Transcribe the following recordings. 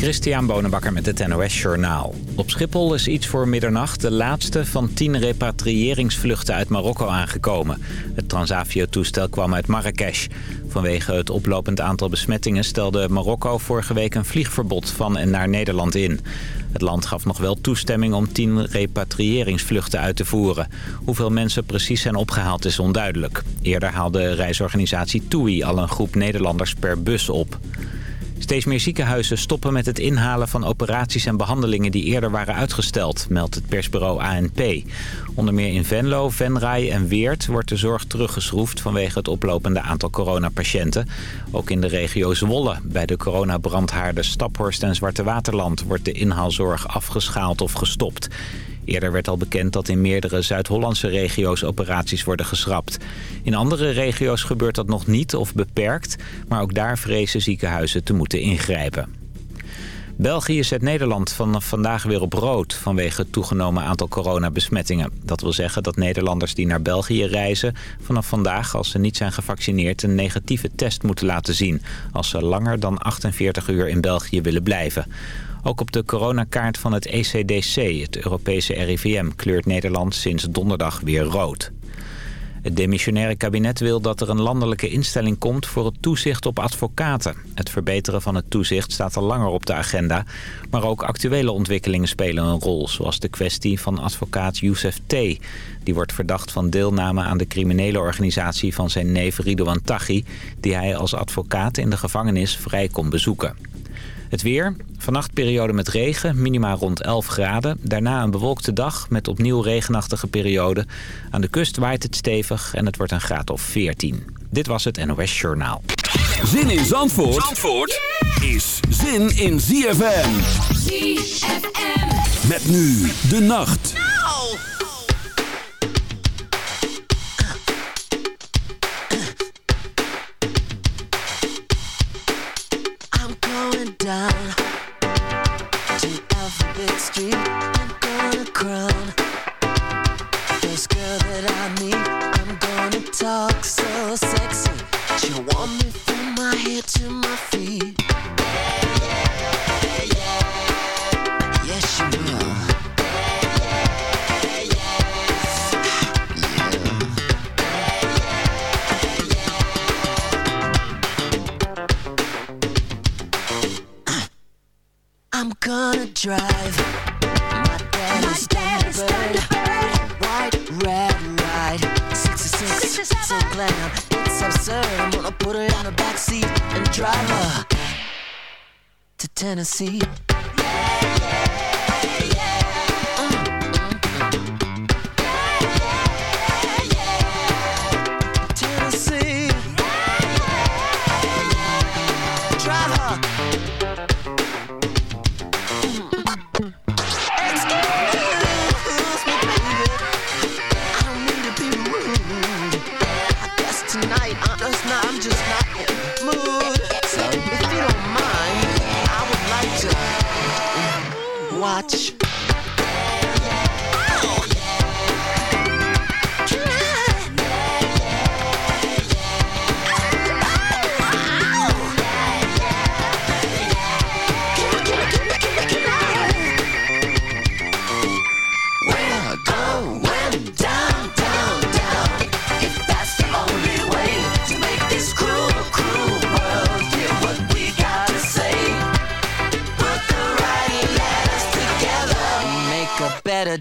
Christian Bonenbakker met het NOS Journaal. Op Schiphol is iets voor middernacht de laatste van tien repatriëringsvluchten uit Marokko aangekomen. Het Transavia-toestel kwam uit Marrakesh. Vanwege het oplopend aantal besmettingen stelde Marokko vorige week een vliegverbod van en naar Nederland in. Het land gaf nog wel toestemming om tien repatriëringsvluchten uit te voeren. Hoeveel mensen precies zijn opgehaald is onduidelijk. Eerder haalde reisorganisatie TUI al een groep Nederlanders per bus op. Steeds meer ziekenhuizen stoppen met het inhalen van operaties en behandelingen die eerder waren uitgesteld, meldt het persbureau ANP. Onder meer in Venlo, Venray en Weert wordt de zorg teruggeschroefd vanwege het oplopende aantal coronapatiënten. Ook in de regio Zwolle, bij de coronabrandhaarden Staphorst en Zwarte Waterland, wordt de inhaalzorg afgeschaald of gestopt. Eerder werd al bekend dat in meerdere Zuid-Hollandse regio's operaties worden geschrapt. In andere regio's gebeurt dat nog niet of beperkt, maar ook daar vrezen ziekenhuizen te moeten ingrijpen. België zet Nederland vanaf vandaag weer op rood vanwege het toegenomen aantal coronabesmettingen. Dat wil zeggen dat Nederlanders die naar België reizen vanaf vandaag als ze niet zijn gevaccineerd een negatieve test moeten laten zien. Als ze langer dan 48 uur in België willen blijven. Ook op de coronakaart van het ECDC, het Europese RIVM, kleurt Nederland sinds donderdag weer rood. Het demissionaire kabinet wil dat er een landelijke instelling komt voor het toezicht op advocaten. Het verbeteren van het toezicht staat al langer op de agenda. Maar ook actuele ontwikkelingen spelen een rol, zoals de kwestie van advocaat Youssef T. Die wordt verdacht van deelname aan de criminele organisatie van zijn neef Ridouan Taghi... die hij als advocaat in de gevangenis vrij kon bezoeken. Het weer. Vannacht periode met regen, minima rond 11 graden. Daarna een bewolkte dag met opnieuw regenachtige periode. Aan de kust waait het stevig en het wordt een graad of 14. Dit was het NOS Journaal. Zin in Zandvoort, Zandvoort is zin in ZFM. ZFM. Met nu de nacht.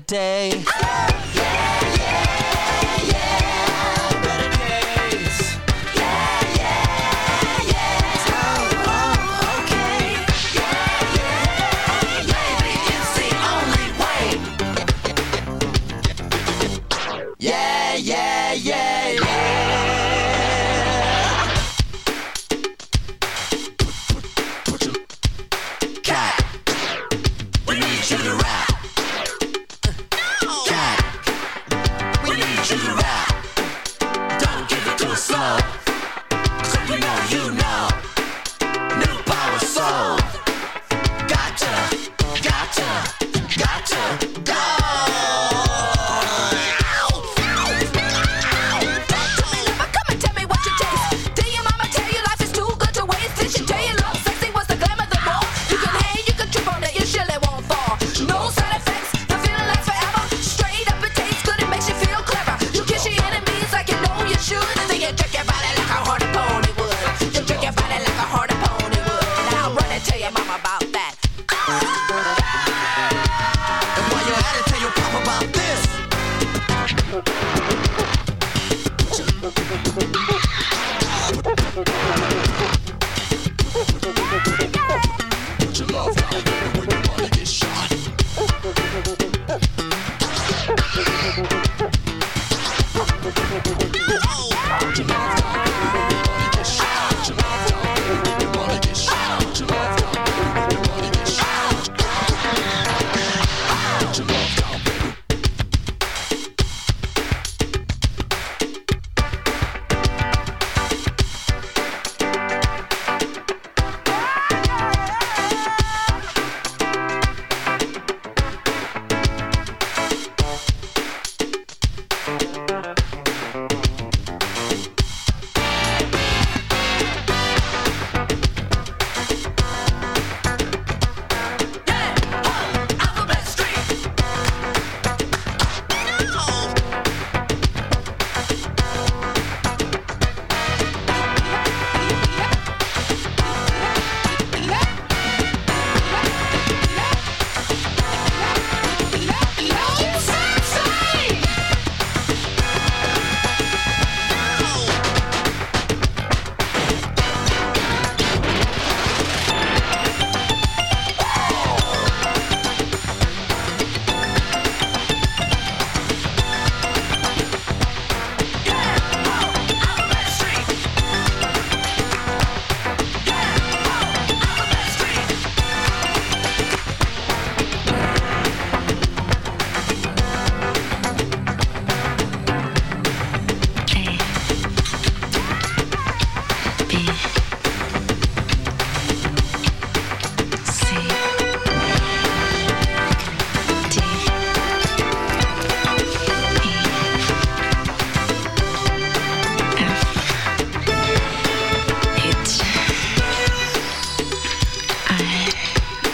Day.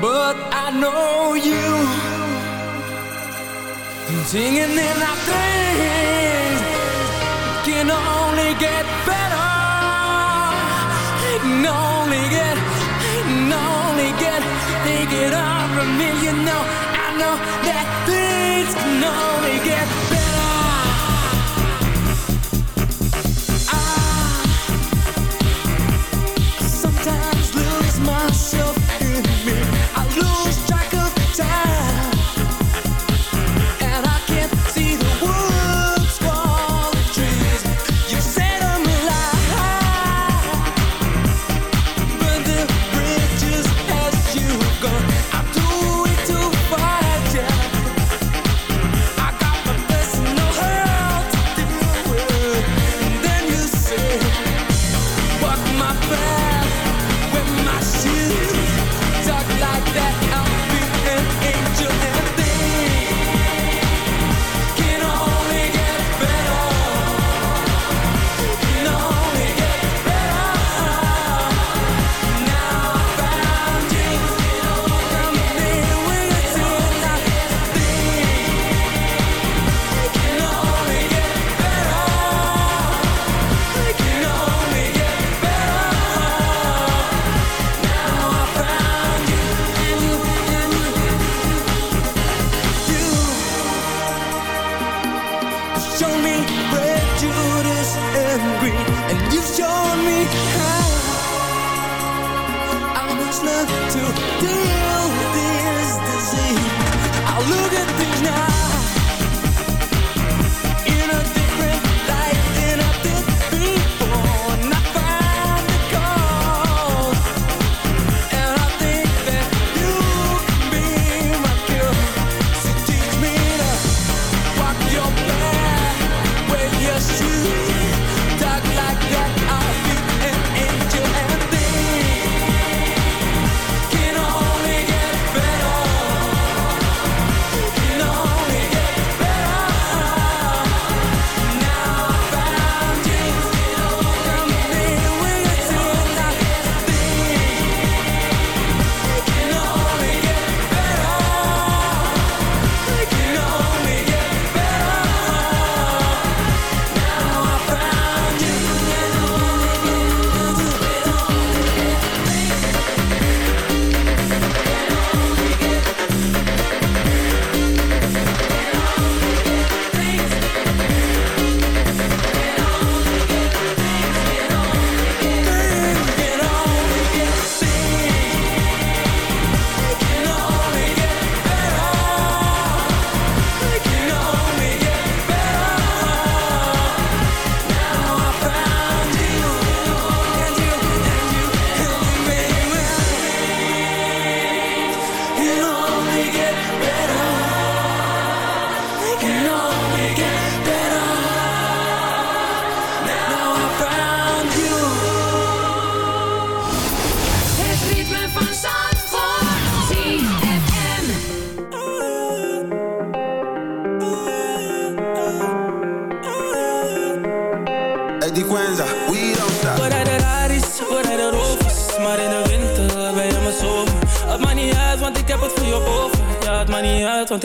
but I know you. Singing in our things Can only get better. Can only get Can only get Think it from me You know, I know that things Can only get better. I Sometimes lose myself in me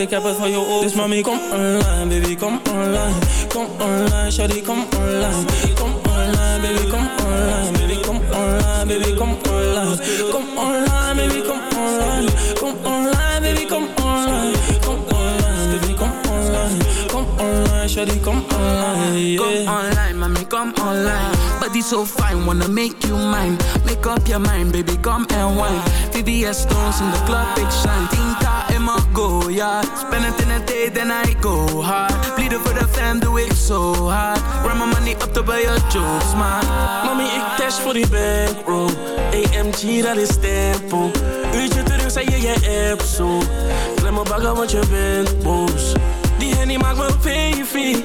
ik heb het je kom online, baby, kom online. Kom online, shawty, kom online. Kom online, baby, kom online. Baby, kom online, baby, kom online. Kom online, baby, kom online. Kom online, baby, kom online. Kom online, baby, kom online. Kom online, shawty, kom online. Come online, mommy, come online. Body so fine, wanna make you mine. Make up your mind, baby, come and wine. VVS stones in the club, big shine. Tinta in my go, yeah. Spend it in a day, then I go hard. Bleeden for the fam, do it so hard. Run my money up to buy your jokes, man. Mommy, ik dash voor die bankroll. AMG, dat is tempo. Uurtje terug, zei je je app zo. Klem me bagger, want je bent boos. Die Henny maakt me baby.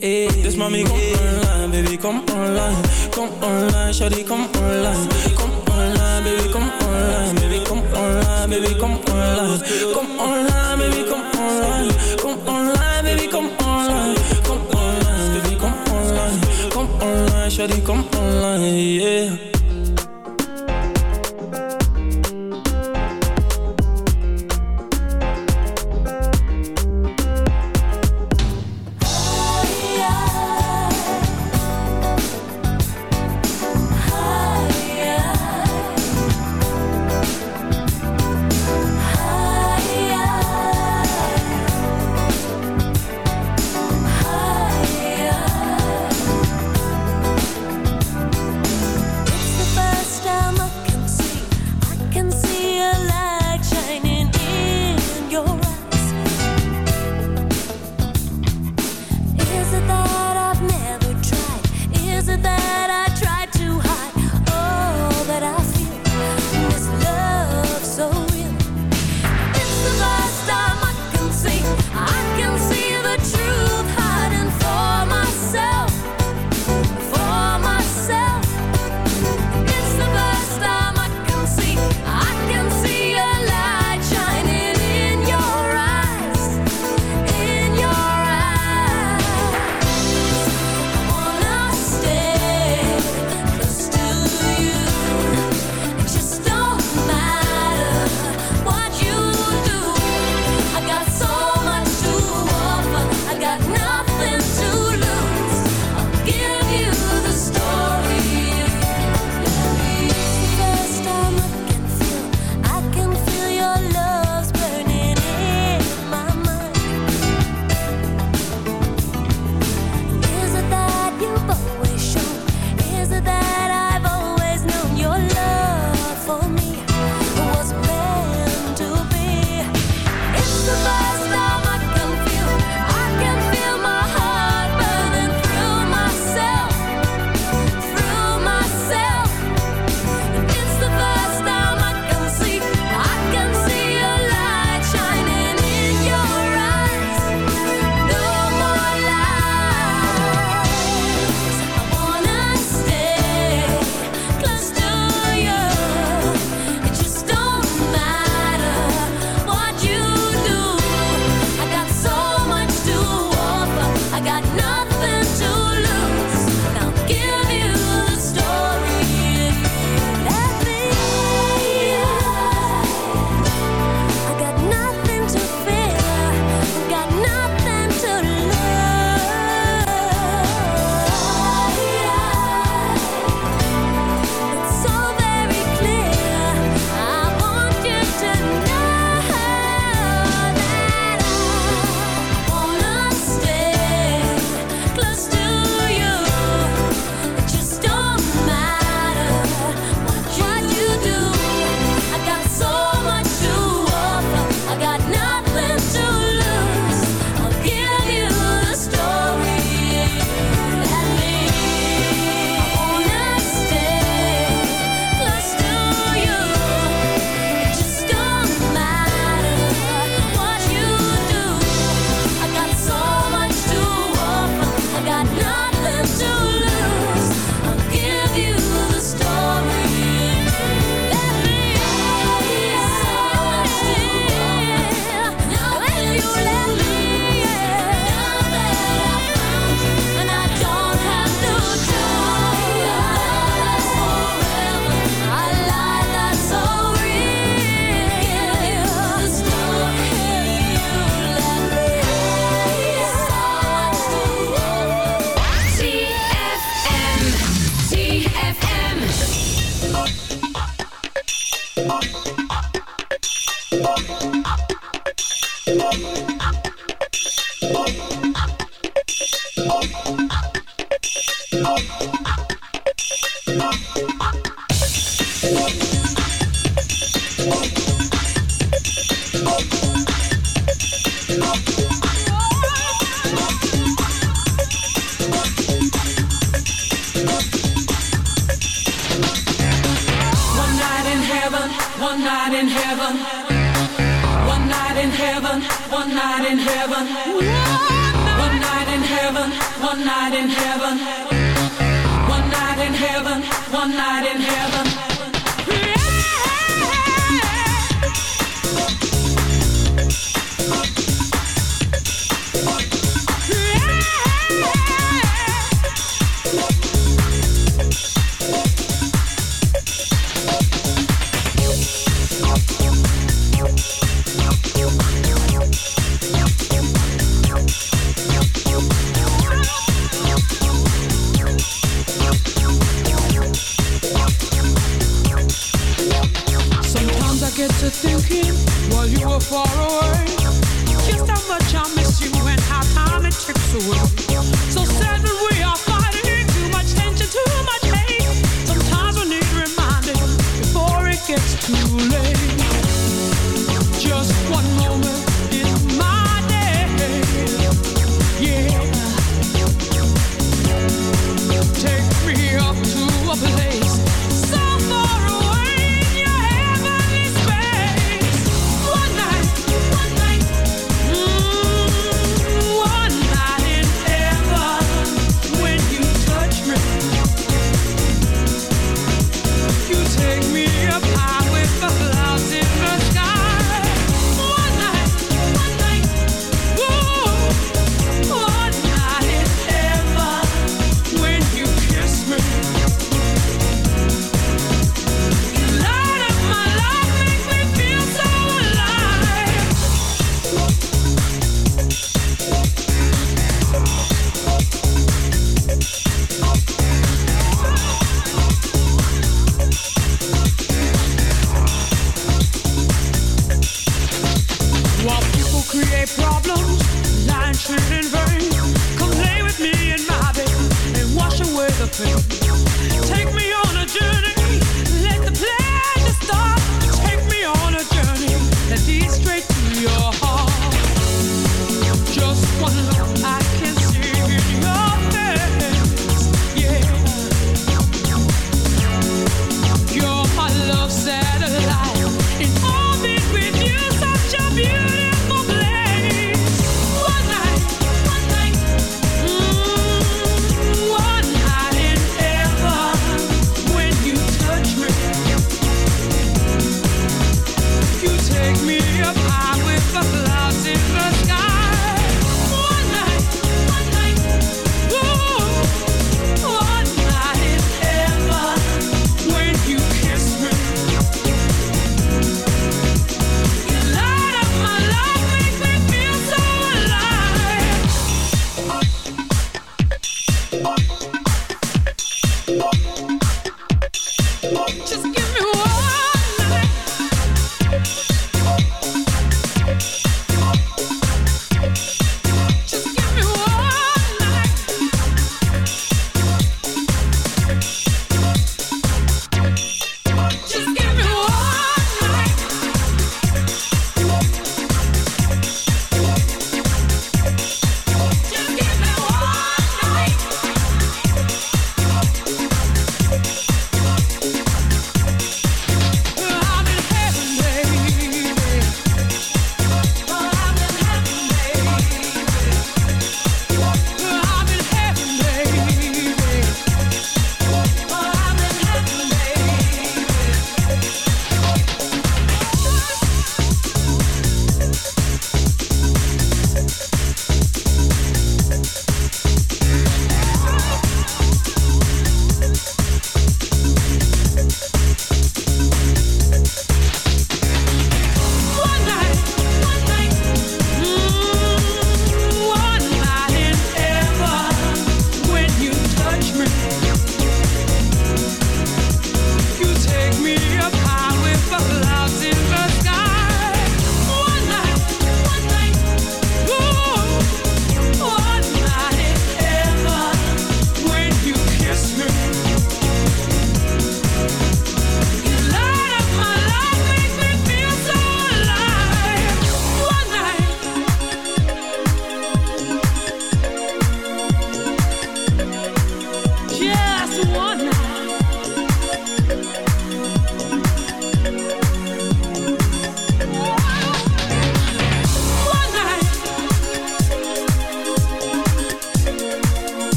hey, Dus mami, kom online, baby, kom online Kom online, shawty, kom online Kom online, baby, kom online Baby, kom online, baby, kom online Kom online, baby, kom online Kom online, baby, kom online Kom online, baby, kom online Kom online, shawty, kom online, yeah Listen.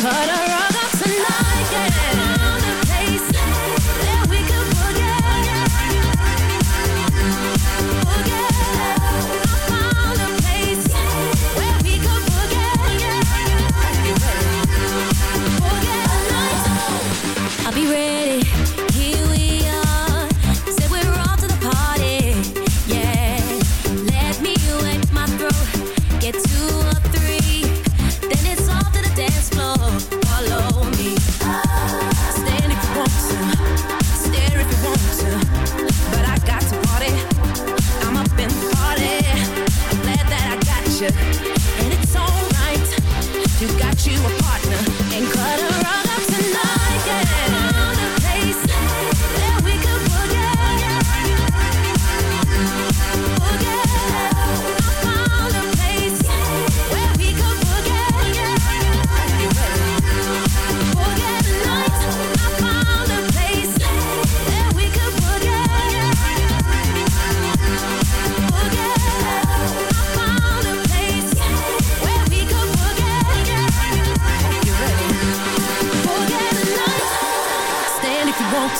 cut her off.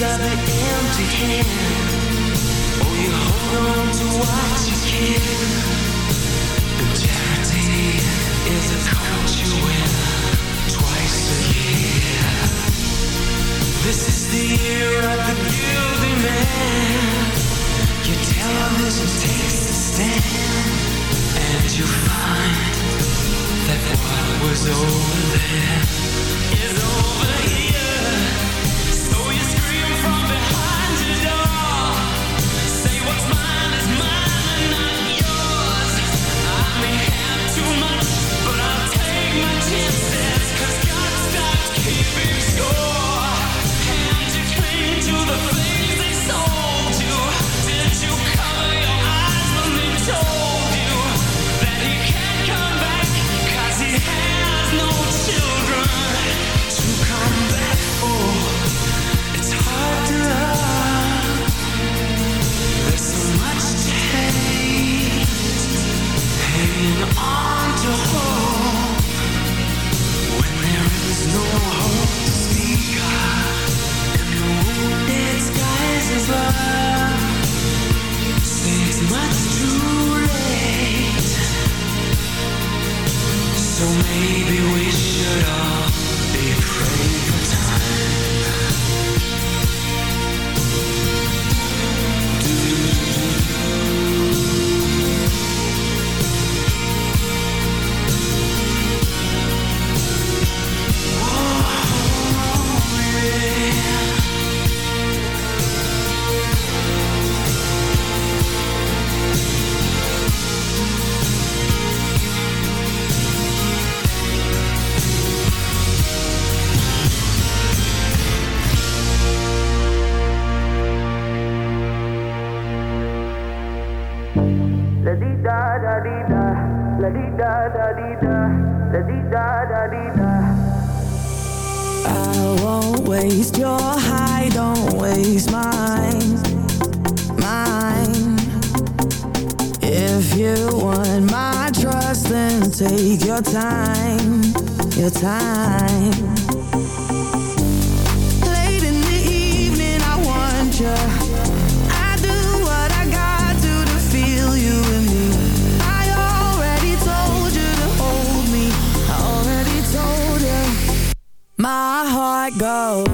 These an empty hand, Oh, you hold on to what you can. The charity is a coat you win twice a year. This is the year of the guilty man. Your television takes a stand, and you find that what was over there is over here. maybe we should all need your time, your time. Late in the evening, I want you. I do what I got to to feel you me. I already told you to hold me. I already told you. My heart goes.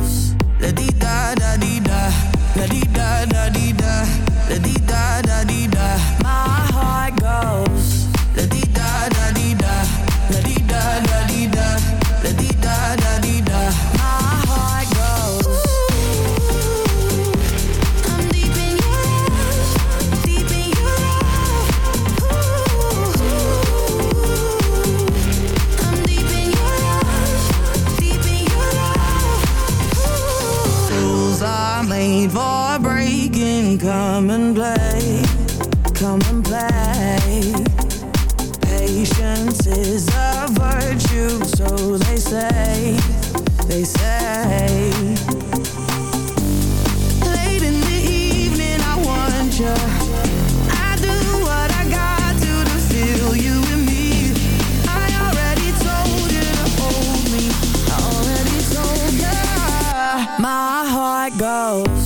goes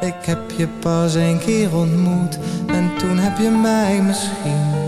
Ik heb je pas een keer ontmoet. En toen heb je mij misschien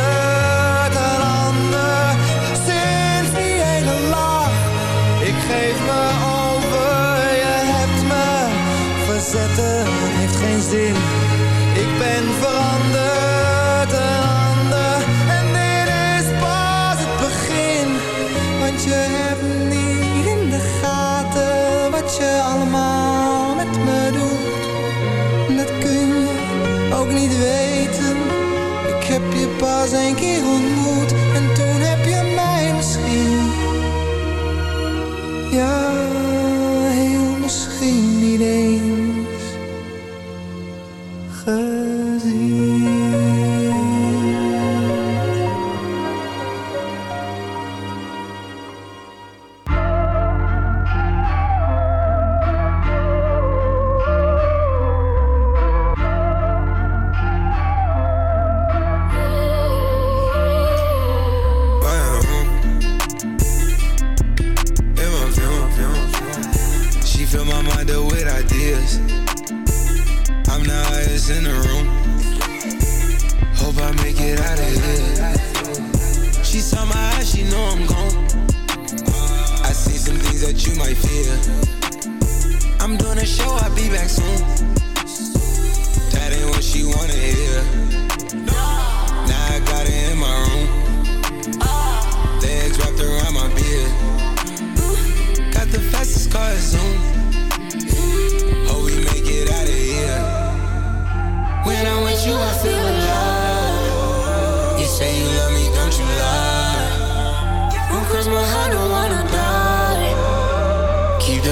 Ik ben veranderd,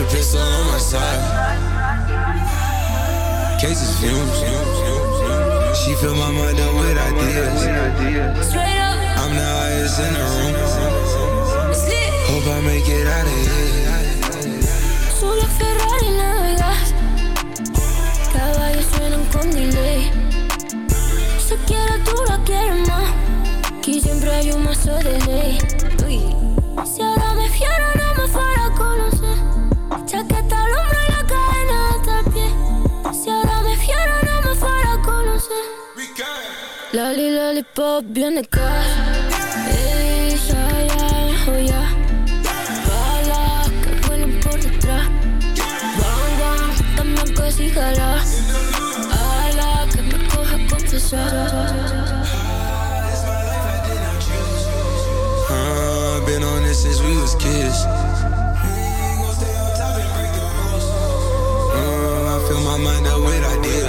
pistol on my side. Cases fumes. She fill my mind up with ideas. Straight up. I'm the highest in the room. Hope I make it out of here. Solo Ferrari navegas Caballos suenan con delay Se quiere tú la quieres más Aquí siempre hay un mazo de ley Uy. lollipop binnenkort. Hey, ja, ja, oh ja. Bala, que vuelen por detrás. Bang, bang, dame cosas y jala. Ala, que me coja confesar. been on this since we was kids. Mm, I fill my mind up with ideas.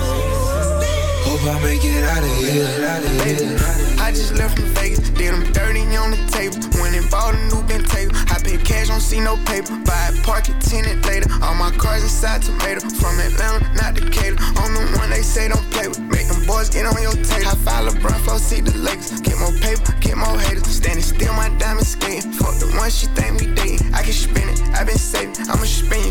Hope I make it out of here. Out of here. I just left from Vegas, did them dirty on the table. Went and bought a new Bentayga. I pay cash, don't see no paper. Buy it, park it, tenant later. All my cars inside tomato. From Atlanta, not Decatur. On the one they say don't play with. Make them boys get on your table. I file LeBron, flow, see the Lakers. Get more paper, get more haters. Standing still, my diamond skating. Fuck the one she think we dating.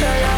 这样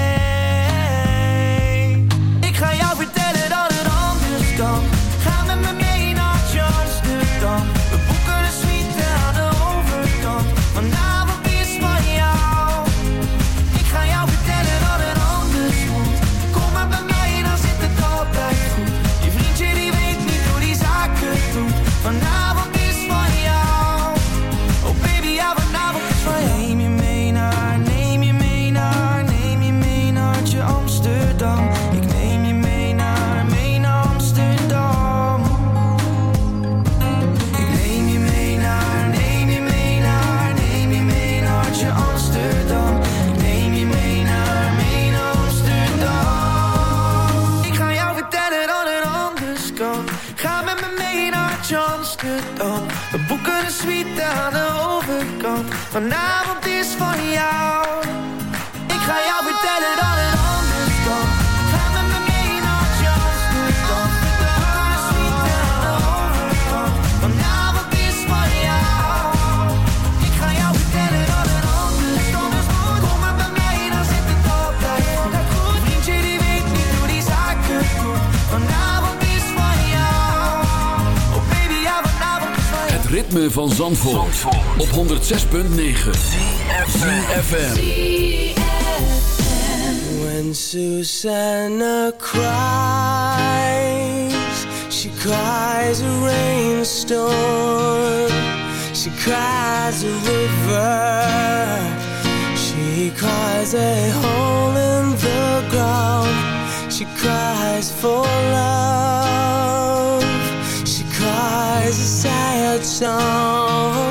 Vanavond is van jou. Ik ga jou vertellen dat het anders kan. Ga mee naar. Vanavond is van jou. Ik ga jou vertellen dat het anders kan. Kom maar bij mij, dan zit het altijd is van jou. Oh baby, ja, is. Het ritme van Zandvoort, op 106.9 ZFM. When Susanna cries, she cries a rainstorm. She cries a river. She cries a hole in the ground. She cries for love. She cries a sad song.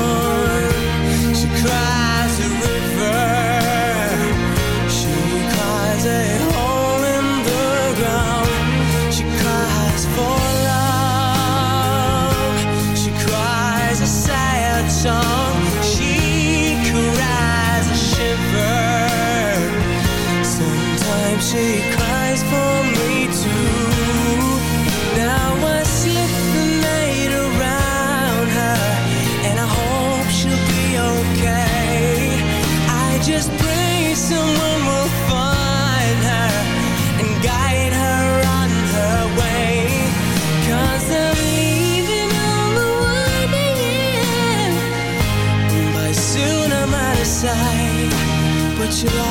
should I?